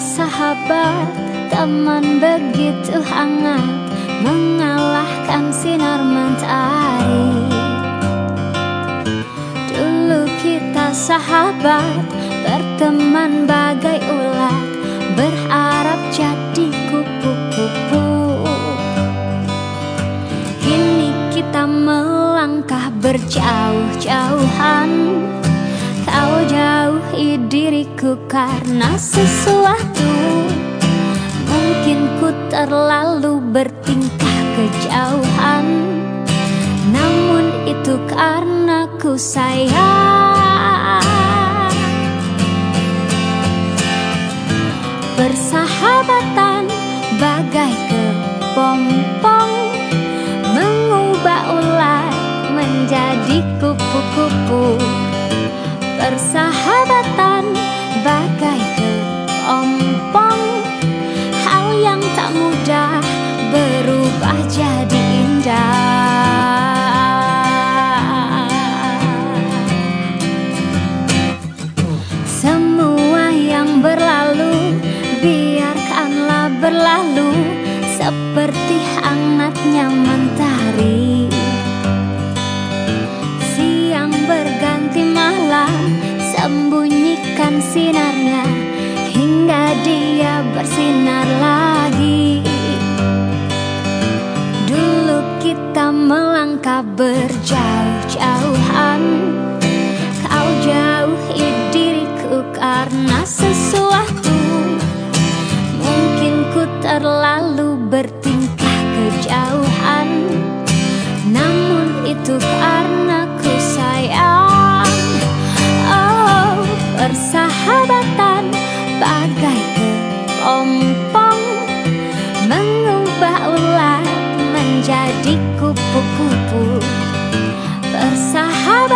sahabat Teman begitu hangat Mengalahkan sinar mentari Dulu kita sahabat Berteman bagai ulat Berharap jadi kupu-kupu. Kini kita melangkah berjauh-jauhan diriku karena sesuatu. Mungkin ku terlalu bertingkah kejauhan. Namun itu karena ku sayang. Bersahabatan bagai kepompong Mengubah ulat menjadi kupu-kupu Seperti hangatnya mentari sembunyikan sinarnya hingga dia bersinar lagi. Dulu kita melangkah berjauh-jauhan, kau jauhi diriku karena sesuatu. Bertingkah kejauhan, namun itu karena ku sayang. Persahabatan bagai kepompong. Mengubah ulat menjadi kupu-kupu. Persahabatan